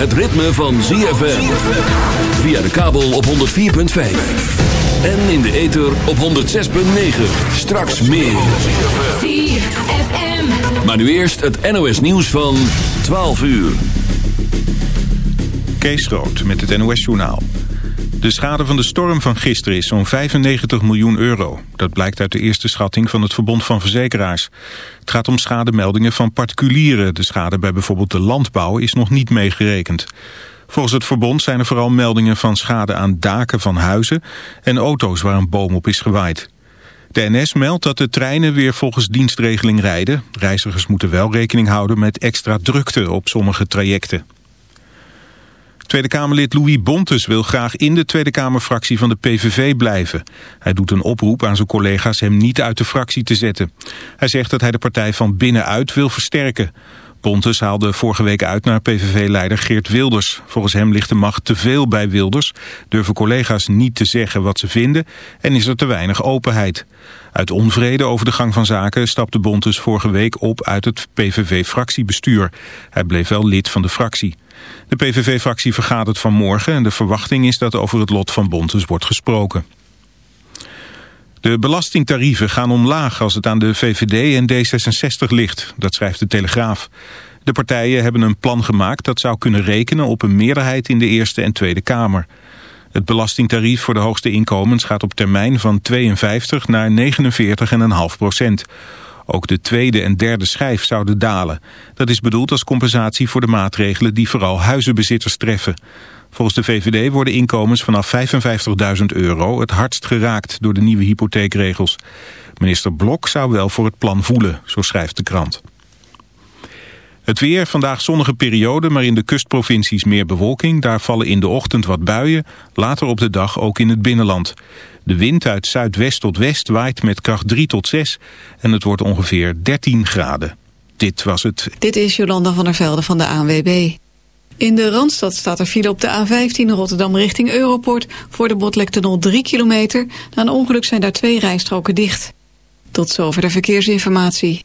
het ritme van ZFM. Via de kabel op 104.5. En in de ether op 106.9. Straks meer. ZFM. Maar nu eerst het NOS nieuws van 12 uur. Kees Rood met het NOS journaal. De schade van de storm van gisteren is zo'n 95 miljoen euro. Dat blijkt uit de eerste schatting van het Verbond van Verzekeraars. Het gaat om schademeldingen van particulieren. De schade bij bijvoorbeeld de landbouw is nog niet meegerekend. Volgens het verbond zijn er vooral meldingen van schade aan daken van huizen... en auto's waar een boom op is gewaaid. De NS meldt dat de treinen weer volgens dienstregeling rijden. Reizigers moeten wel rekening houden met extra drukte op sommige trajecten. Tweede Kamerlid Louis Bontes wil graag in de Tweede Kamerfractie van de PVV blijven. Hij doet een oproep aan zijn collega's hem niet uit de fractie te zetten. Hij zegt dat hij de partij van binnenuit wil versterken. Bontes haalde vorige week uit naar PVV-leider Geert Wilders. Volgens hem ligt de macht te veel bij Wilders, durven collega's niet te zeggen wat ze vinden en is er te weinig openheid. Uit onvrede over de gang van zaken stapte Bontes vorige week op uit het PVV-fractiebestuur. Hij bleef wel lid van de fractie. De PVV-fractie vergadert vanmorgen en de verwachting is dat over het lot van Bontes wordt gesproken. De belastingtarieven gaan omlaag als het aan de VVD en D66 ligt, dat schrijft de Telegraaf. De partijen hebben een plan gemaakt dat zou kunnen rekenen op een meerderheid in de Eerste en Tweede Kamer. Het belastingtarief voor de hoogste inkomens gaat op termijn van 52 naar 49,5 procent. Ook de tweede en derde schijf zouden dalen. Dat is bedoeld als compensatie voor de maatregelen die vooral huizenbezitters treffen. Volgens de VVD worden inkomens vanaf 55.000 euro het hardst geraakt door de nieuwe hypotheekregels. Minister Blok zou wel voor het plan voelen, zo schrijft de krant. Het weer, vandaag zonnige periode, maar in de kustprovincies meer bewolking. Daar vallen in de ochtend wat buien, later op de dag ook in het binnenland. De wind uit zuidwest tot west waait met kracht 3 tot 6 en het wordt ongeveer 13 graden. Dit was het. Dit is Jolanda van der Velde van de ANWB. In de Randstad staat er file op de A15 Rotterdam richting Europort... voor de Botlektunnel 3 kilometer. Na een ongeluk zijn daar twee rijstroken dicht. Tot zover de verkeersinformatie.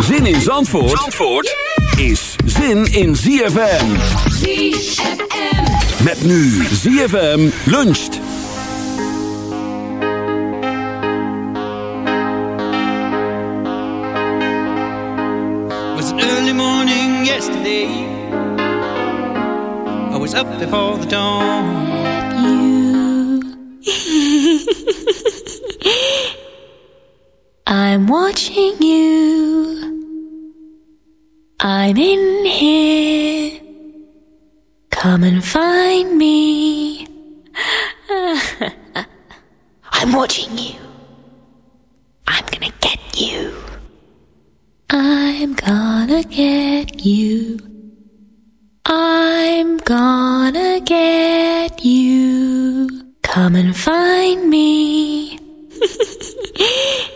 Zin in Zandvoort, Zandvoort is zin in ZFM. ZFM. Met nu ZFM luncht. was an early morning yesterday. I was up before the dawn. I'm watching you. I'm in here. Come and find me. I'm watching you. I'm gonna get you. I'm gonna get you. I'm gonna get you. Come and find me.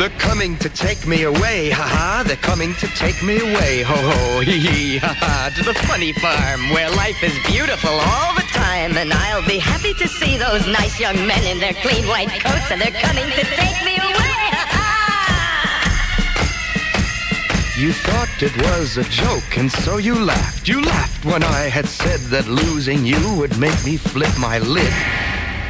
they're coming to take me away, haha, they're coming to take me away, ho ho, hee hee, haha, to the funny farm where life is beautiful all the time, and I'll be happy to see those nice young men in their clean white coats, and they're coming to take me away, ha You thought it was a joke, and so you laughed. You laughed when I had said that losing you would make me flip my lid.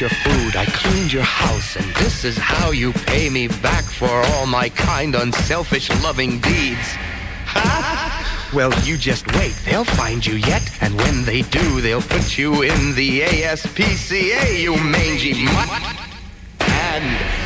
your food, I cleaned your house, and this is how you pay me back for all my kind, unselfish, loving deeds. Well, you just wait, they'll find you yet, and when they do, they'll put you in the ASPCA, you mangy mutt. And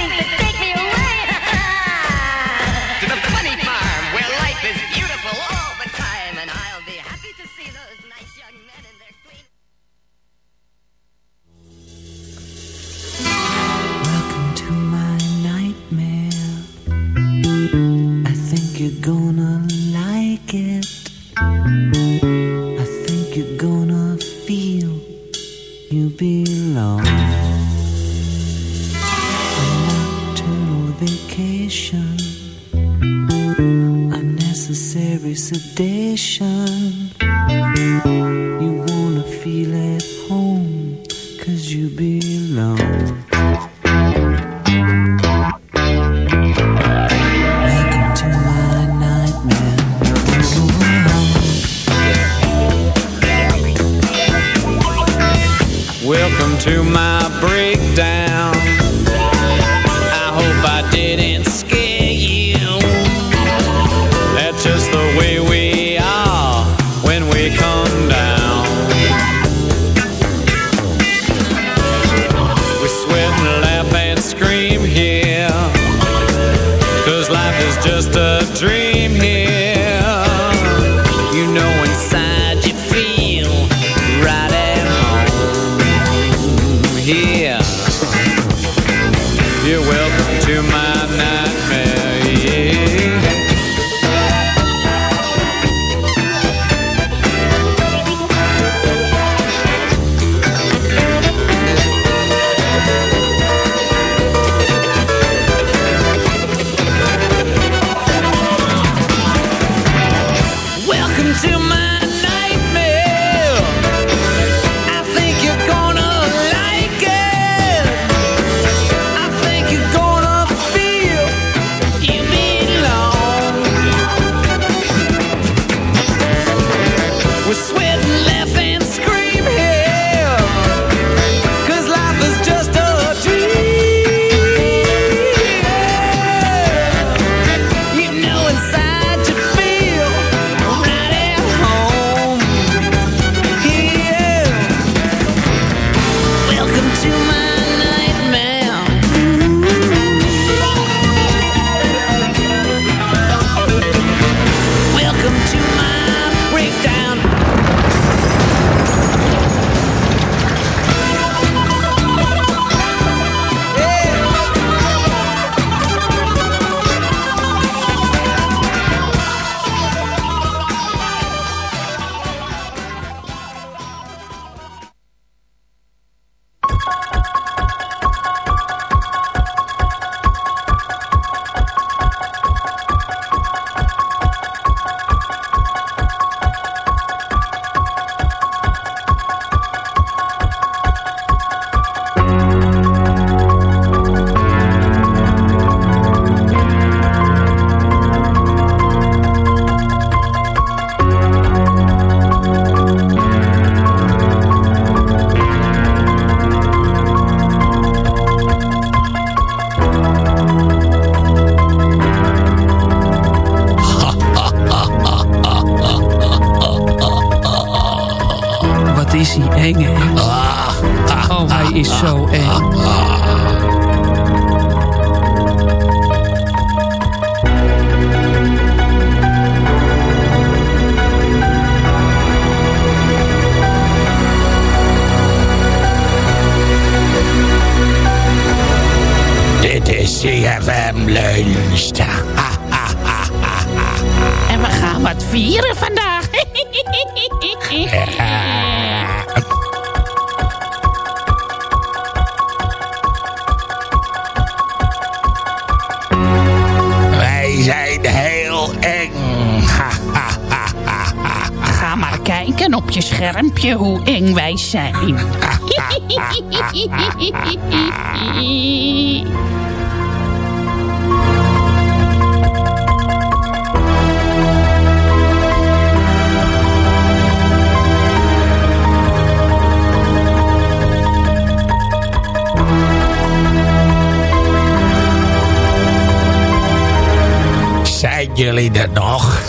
like it. I think you're gonna feel you belong. A nocturnal vacation, unnecessary sedation. Wij zijn heel eng. Ga maar kijken op je schermpje hoe eng wij zijn. jullie dat nog?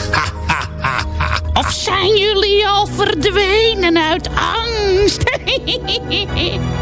of zijn jullie al verdwenen uit angst?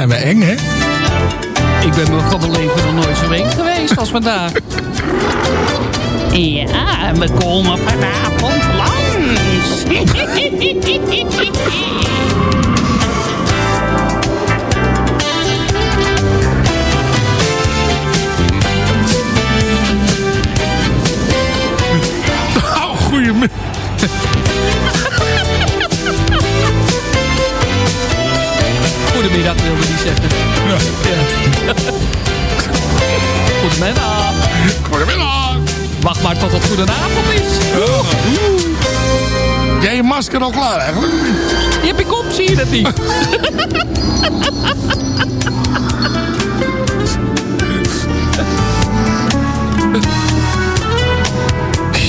Zijn we eng, hè? Ik ben mijn leven nog nooit zo eng geweest als vandaag. Ja, we komen vanavond langs. Goedemiddag wilde die zeggen. Ja. Goedemiddag. Goedemiddag. Wacht maar tot het goedenavond is. Jij je masker al klaar eigenlijk? Je hebt je kop, zie je dat niet?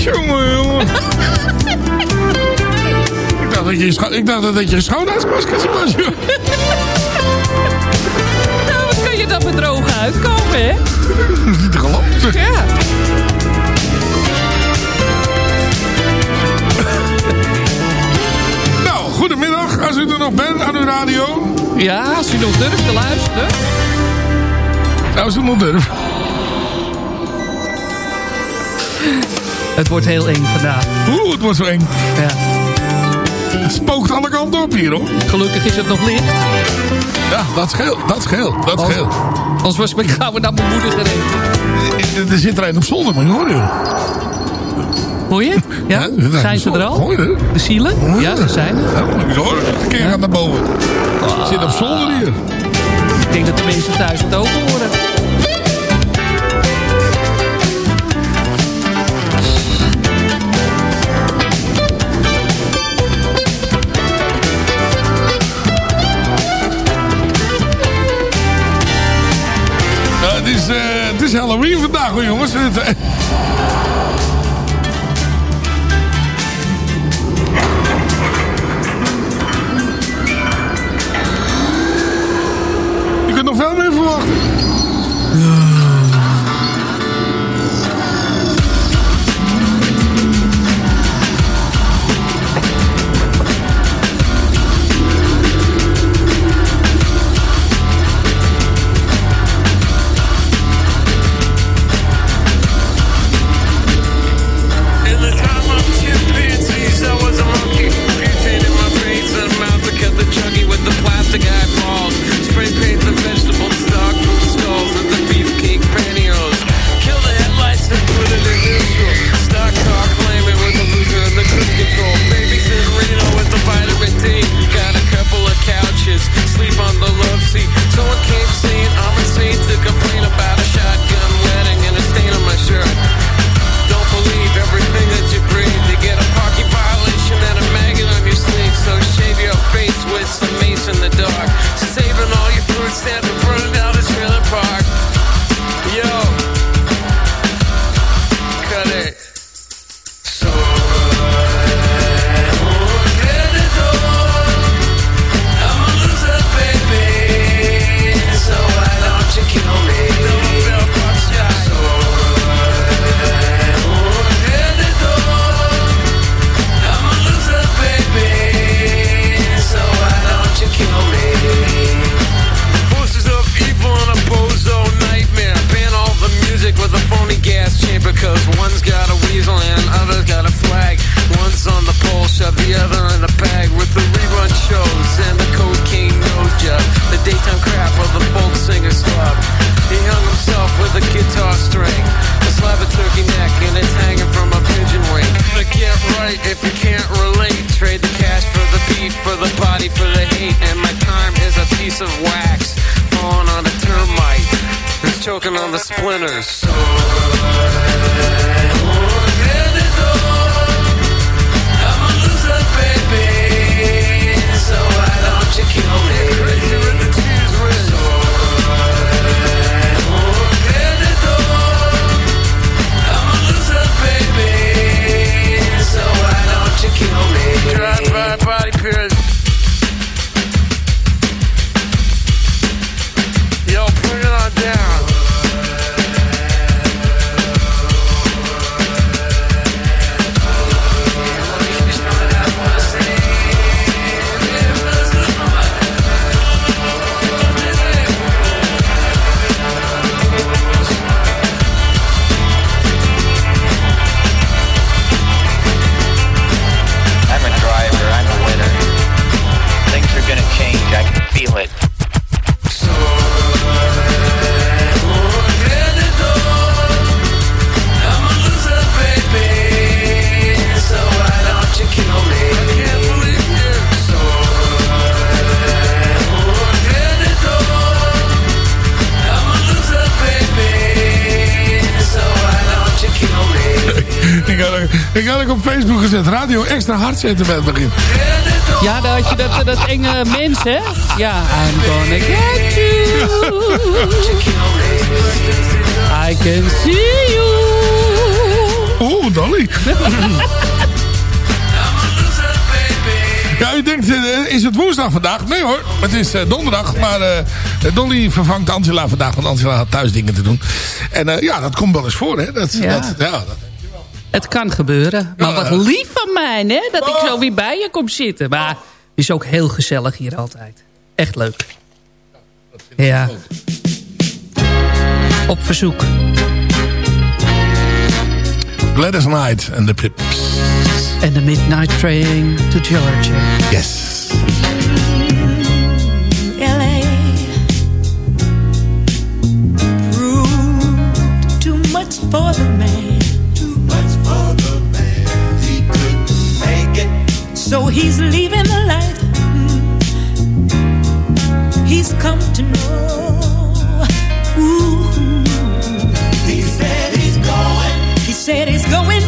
Jongen, jongen. ik, dacht dat je, scho- ik dacht dat het je schoonheidsmasker was, kun je dan bedrogen uitkomen, hè? Dat is niet te geloven. Ja. Nou, goedemiddag. Als u er nog bent aan uw radio. Ja, als u nog durft te luisteren. Nou, als u nog durft. Het wordt heel eng vandaag. Oeh, het wordt zo eng. Ja. Het spookt alle kanten op hier, hoor. Gelukkig is het nog licht. Ja, dat scheelt. Dat scheelt. Dat Als- scheelt. Anders was ik gauw naar mijn moeder gereden. Er- Er zit er een op zolder, maar je hoor je. Hoor je? Ja? zijn ze er al? Hoor je? De zielen? Ja, ze zijn er. Ja, ik hoor. Een keer gaat naar boven. Zit op zolder hier. Ik denk dat de mensen thuis het ook horen. Het is Halloween vandaag hoor jongens. Eh, Je kunt nog veel meer verwachten. Op Facebook gezet. Radio extra hard zetten bij het begin. Ja, dan had je dat, dat enge mens, hè? Ja, I'm gonna get you. I can see you. Oeh, Dolly. Ja, u denkt, eh, is het woensdag vandaag? Nee hoor, het is eh, donderdag. Maar eh, Dolly vervangt Angela vandaag, want Angela had thuis dingen te doen. En ja, dat komt wel eens voor, hè? Dat, Ja. Dat, ja, dat, Het kan gebeuren. Maar wat lief van mij, hè? Dat ik zo weer bij je kom zitten. Maar het is ook heel gezellig hier altijd. Echt leuk. Ja. Op verzoek. Gladys Knight en de Pips. En de Midnight Train to Georgia. Yes. LA proved too much for the man. So he's leaving the life hmm, he's come to know. Ooh. He said he's going. He said he's going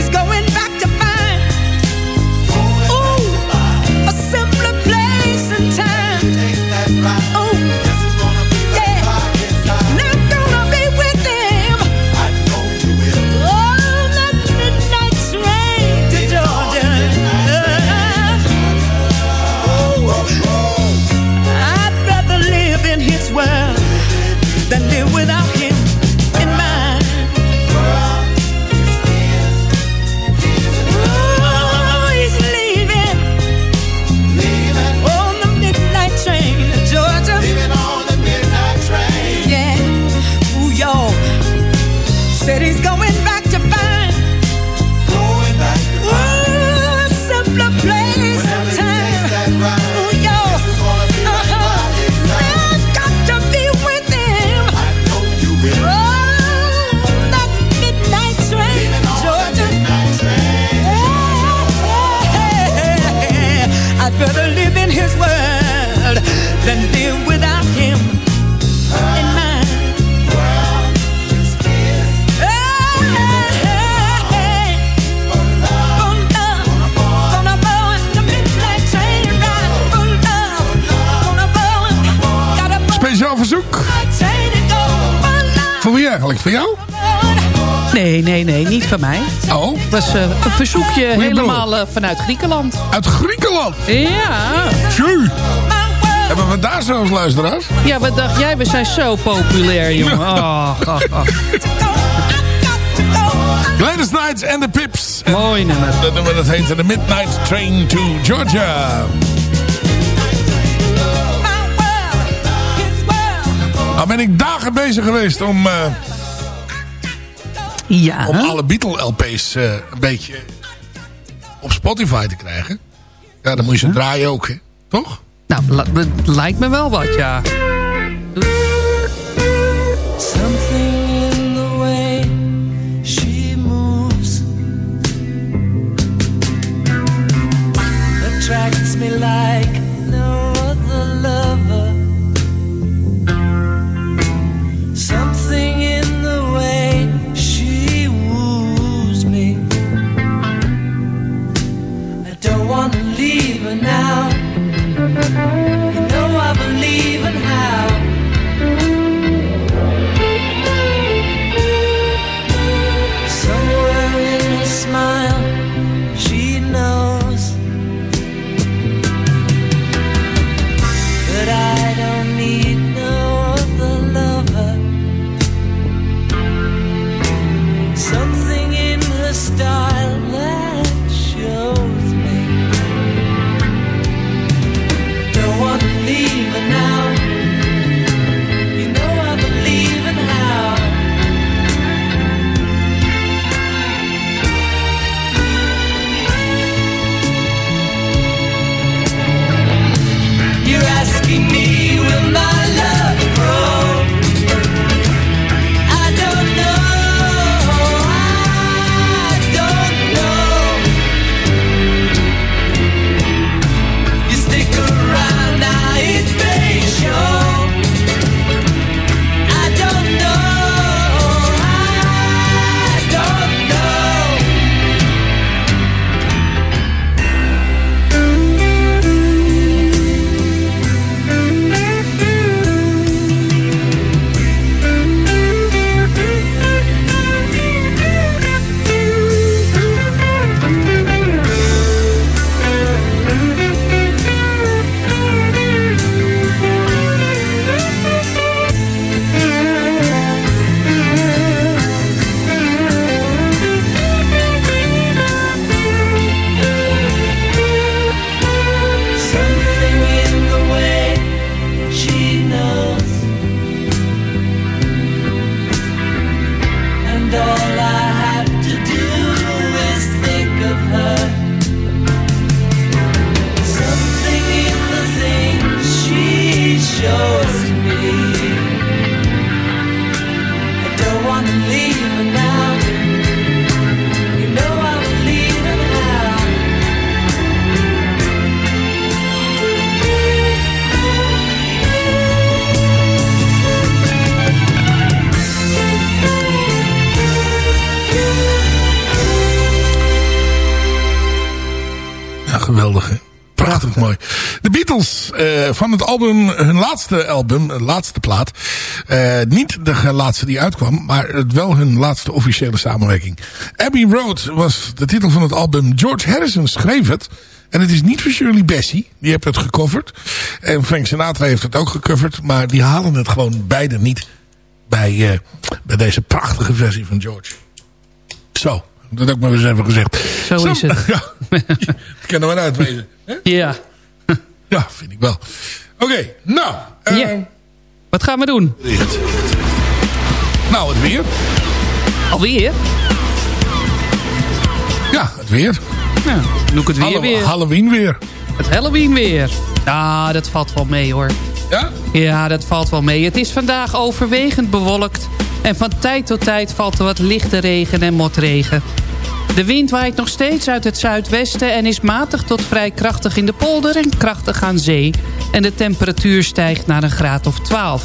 he's going mij. Oh, Het was eh, een verzoekje je helemaal eh, vanuit Griekenland. uit Griekenland. Ja. Tjuu. Hebben we daar zelfs luisteraars? Ja, wat dacht jij? We zijn zo populair, jongen. Oh, oh, oh. Gladys Knight en de Pips. Mooi nummer. Dat nummer dat heet The Midnight Train to Georgia. Nou ben ik dagen bezig geweest om, eh, Ja. om alle Beatle-LP's eh, een beetje op Spotify te krijgen. Ja, dan moet je ze draaien ook, hè? toch? Nou, lijkt me wel wat, ja. Album, hun laatste album, laatste plaat. Eh, niet de laatste die uitkwam, maar het wel hun laatste officiële samenwerking. Abbey Road was de titel van het album. George Harrison schreef het. En het is niet voor Shirley Bassey. Die heeft het gecoverd. En Frank Sinatra heeft het ook gecoverd. Maar die halen het gewoon beide niet bij, eh, bij deze prachtige versie van George. Zo, dat ook maar eens even gezegd. Zo is het. Ja, dat kan er maar uitwezen. hè? Ja. Ja, vind ik wel. Ja. Wat gaan we doen? Nou, het weer. Alweer? Ja, het weer. Ja, doe ik het weer Hallo- weer. Halloween weer. Het Halloween weer. Ja, dat valt wel mee hoor. Ja? Ja, dat valt wel mee. Het is vandaag overwegend bewolkt. En van tijd tot tijd valt er wat lichte regen en motregen. De wind waait nog steeds uit het zuidwesten... en is matig tot vrij krachtig in de polder en krachtig aan zee. En de temperatuur stijgt naar een graad of 12.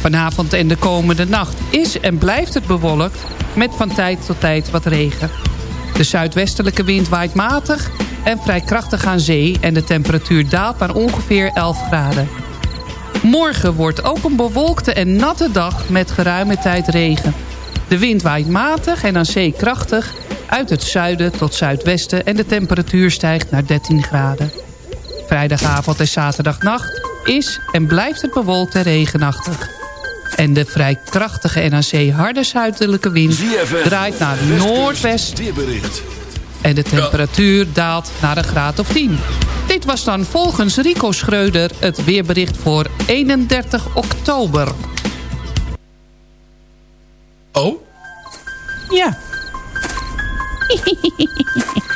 Vanavond en de komende nacht is en blijft het bewolkt... met van tijd tot tijd wat regen. De zuidwestelijke wind waait matig en vrij krachtig aan zee... en de temperatuur daalt naar ongeveer 11 graden. Morgen wordt ook een bewolkte en natte dag met geruime tijd regen. De wind waait matig en aan zee krachtig... uit het zuiden tot zuidwesten... en de temperatuur stijgt naar 13 graden. Vrijdagavond en zaterdagnacht is en blijft het bewolkt en regenachtig. En de vrij krachtige NAC harde zuidelijke wind draait naar noordwest. En de temperatuur daalt naar een graad of 10. Dit was dan volgens Rico Schreuder het weerbericht voor 31 oktober. Oh? Ja.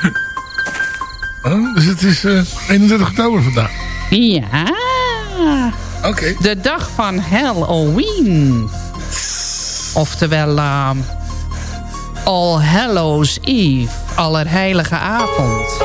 Oh, dus het is eh 31 oktober vandaag. Ja. Oké. De dag van Halloween. Oftewel ehm, All Hallows Eve. Allerheilige avond.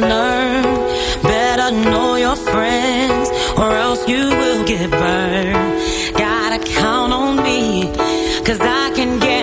Learned. Better know your friends, or else you will get burned. Gotta count on me, cause I can guarantee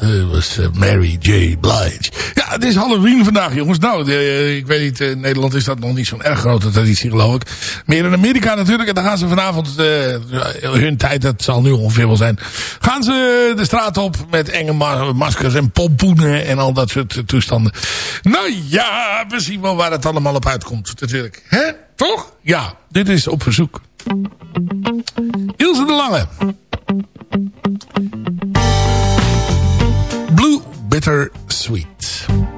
eh, was eh, Mary J. Blige. Ja, het is Halloween vandaag, jongens. Nou, eh, ik weet niet, in Nederland is dat nog niet zo'n erg grote traditie, geloof ik. Meer in Amerika natuurlijk. En dan gaan ze vanavond, hun tijd, dat zal nu ongeveer wel zijn... gaan ze de straat op met enge ma- maskers en pompoenen en al dat soort toestanden. Nou ja, we zien wel waar het allemaal op uitkomt, natuurlijk. Hè? Toch? Ja, dit is op verzoek. Ilse de Lange. Blue Bitter Sweet.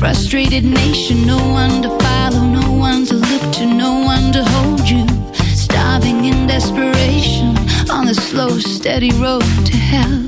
Frustrated nation. No one to follow no one to look to no one to hold you. Starving in desperation on the slow steady road to hell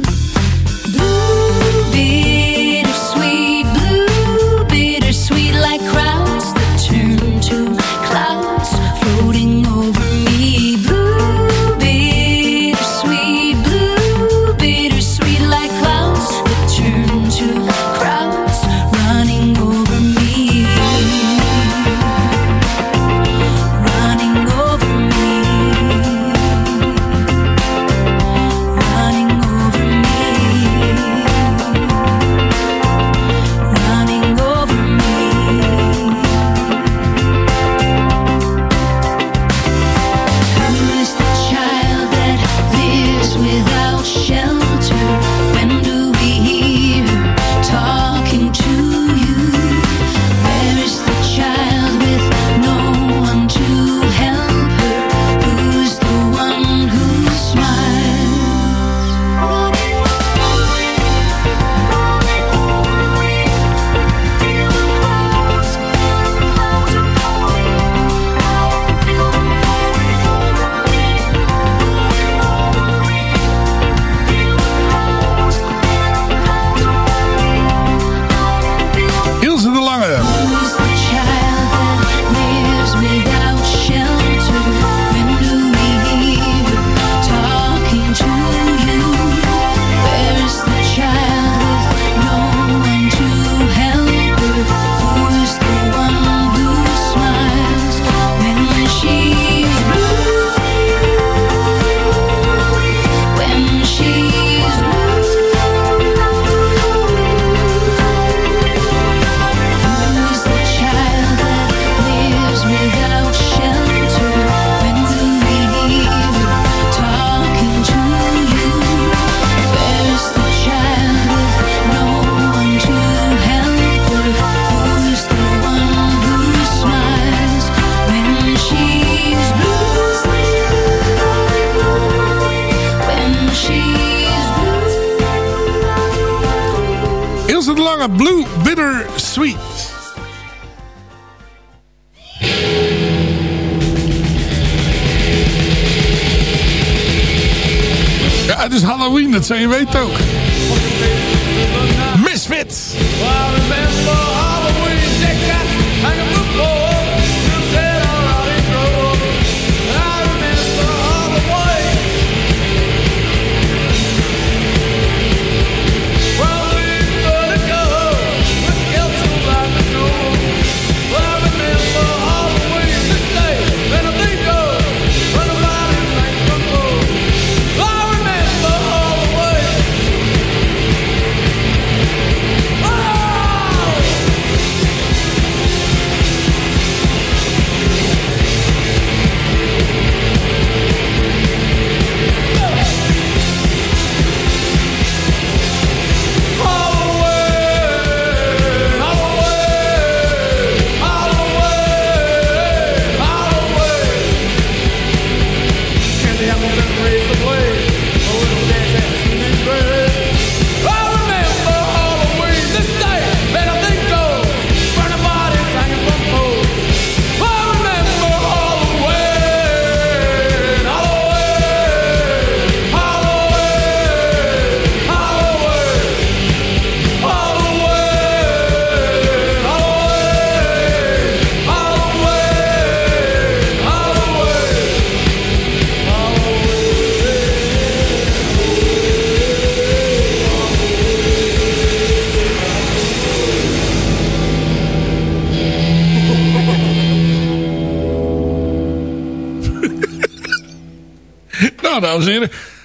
weet ook.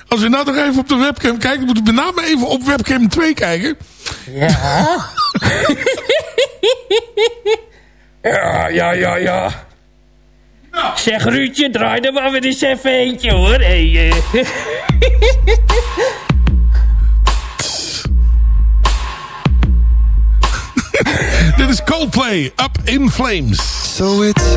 Als u nou toch even op de webcam kijkt, moet u met name even op webcam 2 kijken. Ja. ja, ja, ja, ja. Zeg Ruudje, draai er maar weer eens even eentje hoor. Hey. Eh. Dit is Coldplay, Up in Flames. So it's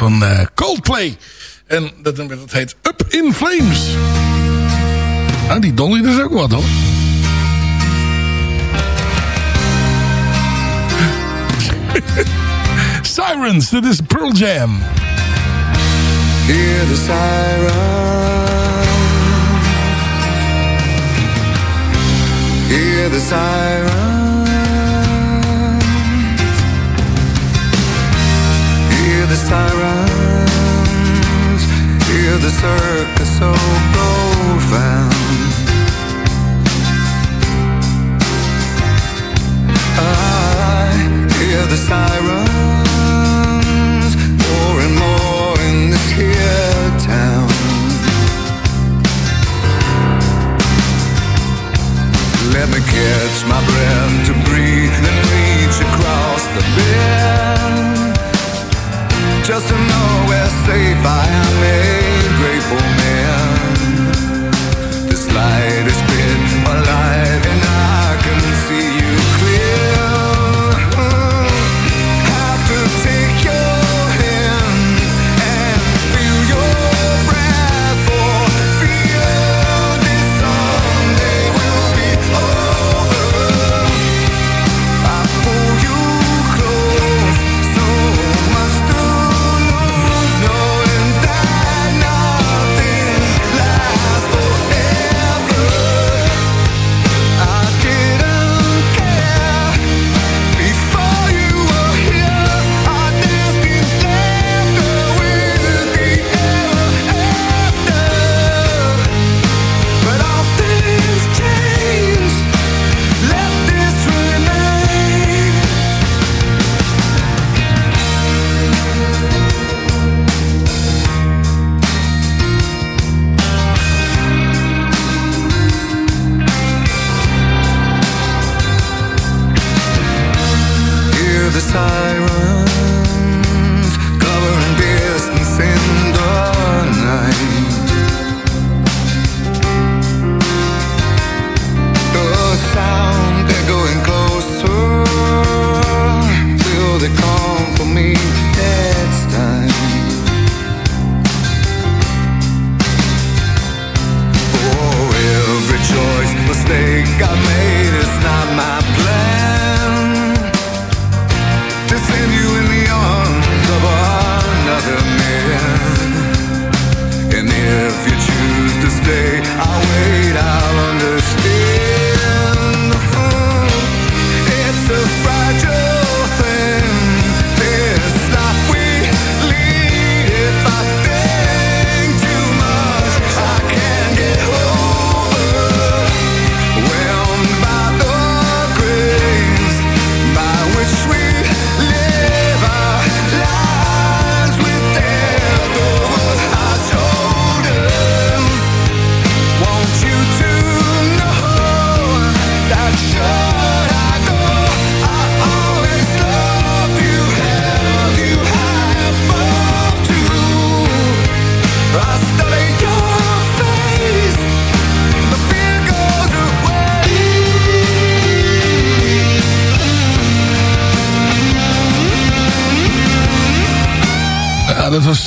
van eh, Coldplay. En dat dat heet Up in Flames. Nou, die Dolly is ook wat hoor. Sirens, dit is Pearl Jam. Hear the siren. Hear the siren. Sirens. Hear the circus so profound. I hear the sirens more and more in this here town. Let me catch my breath to breathe and reach across the bend. Just to know where safe I am, a grateful man.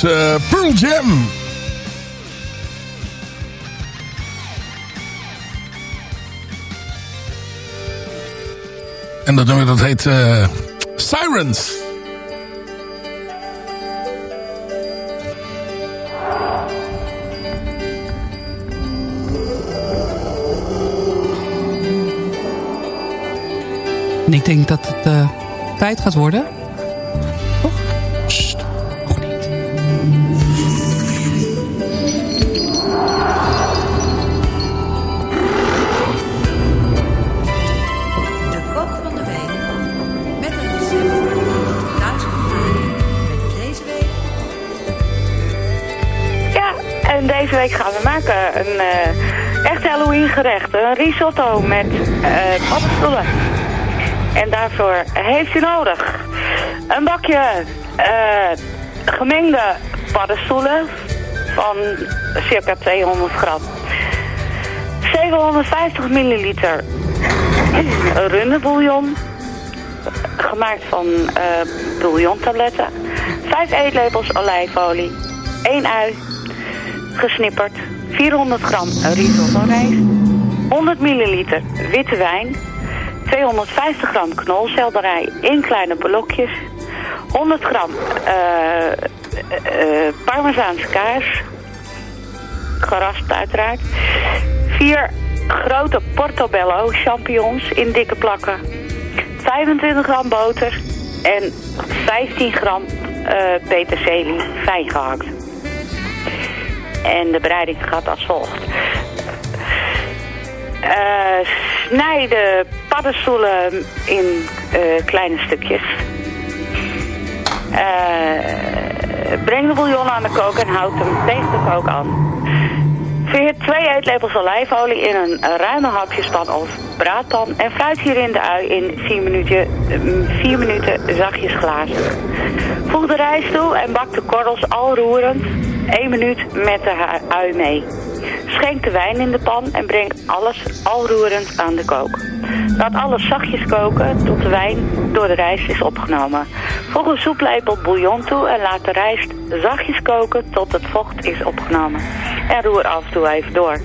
Eh, Pearl Jam. En dat nummer dat heet eh, Sirens. En ik denk dat het eh, tijd gaat worden. Week gaan we maken een eh, echt Halloween gerecht. Een risotto met eh paddenstoelen. En daarvoor heeft u nodig een bakje eh, gemengde paddenstoelen van circa 200 gram. 750 milliliter runderbouillon, gemaakt van eh bouillontabletten. 5 eetlepels olijfolie, 1 ui, gesnipperd, 400 gram risotto rijst, 100 milliliter witte wijn, 250 gram knolselderij in kleine blokjes, 100 gram eh eh, parmezaanse kaas, geraspt uiteraard, 4 grote portobello champignons in dikke plakken, 25 gram boter en 15 gram eh peterselie fijn gehakt. En de bereiding gaat als volgt. Eh, snij de paddenstoelen in eh, kleine stukjes. Eh, breng de bouillon aan de kook en houd hem tegen de kook aan. Verhit twee eetlepels olijfolie in een ruime hapjespan of braadpan en fruit hierin de ui in 4 minuten, 4 minuten zachtjes glazen. Voeg de rijst toe en bak de korrels al roerend 1 minuut met de ui mee. Schenk de wijn in de pan en breng alles al roerend aan de kook. Laat alles zachtjes koken tot de wijn door de rijst is opgenomen. Voeg een soeplepel bouillon toe en laat de rijst zachtjes koken tot het vocht is opgenomen. En roer af en toe even door.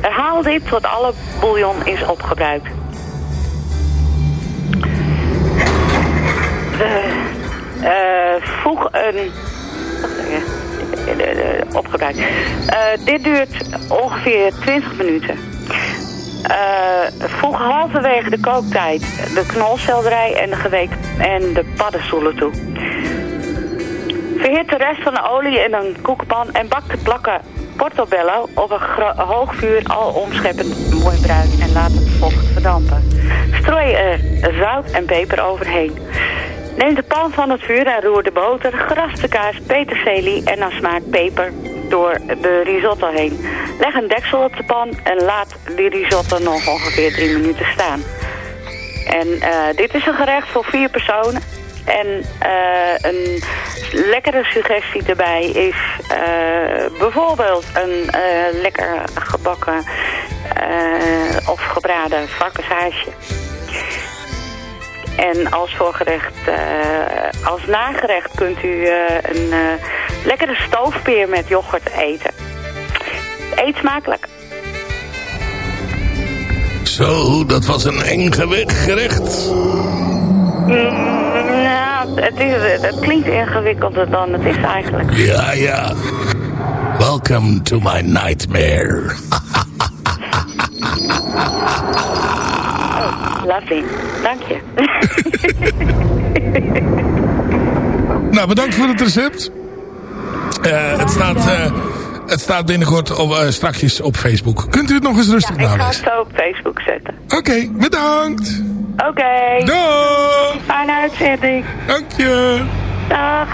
Herhaal dit tot alle bouillon is opgebruikt. Eh, eh, voeg een... opgebruikt. Eh, dit duurt ongeveer 20 minuten. Eh, voeg halverwege de kooktijd de knolselderij en de geweek en de paddenstoelen toe. Verhit de rest van de olie in een koekenpan en bak de plakken portobello op een hoog vuur al omscheppend mooi bruin en laat het vocht verdampen. Strooi er zout en peper overheen. Neem de pan van het vuur en roer de boter, geraste kaas, peterselie en naar smaak peper door de risotto heen. Leg een deksel op de pan en laat die risotto nog ongeveer drie minuten staan. En eh, dit is een gerecht voor vier personen. En eh, een lekkere suggestie erbij is eh, bijvoorbeeld een lekker gebakken of gebraden varkenshaasje. En als voorgerecht, eh, als nagerecht kunt u eh, een eh, lekkere stoofpeer met yoghurt eten. Eet smakelijk. Zo, dat was een eng gewe- gerecht. Mm, nou, het, is, het klinkt ingewikkelder dan het is eigenlijk. Ja, ja. Welcome to my nightmare. Lovely. Dank je. Nou, bedankt voor het recept. Eh, het, staat, eh, het staat binnenkort op, eh, strakjes op Facebook. Kunt u het nog eens rustig Ik ga het zo op Facebook zetten. Oké, bedankt. Oké. Doei. Fijne uitzending. Dank je. Dag.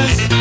us.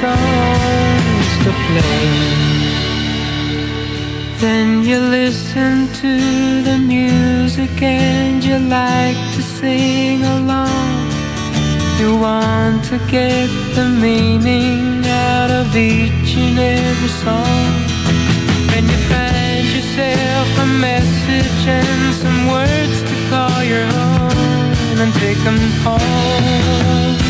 songs to play. Then you listen to the music and you like to sing along. You want to get the meaning out of each and every song. And you find yourself a message and some words to call your own and take them home.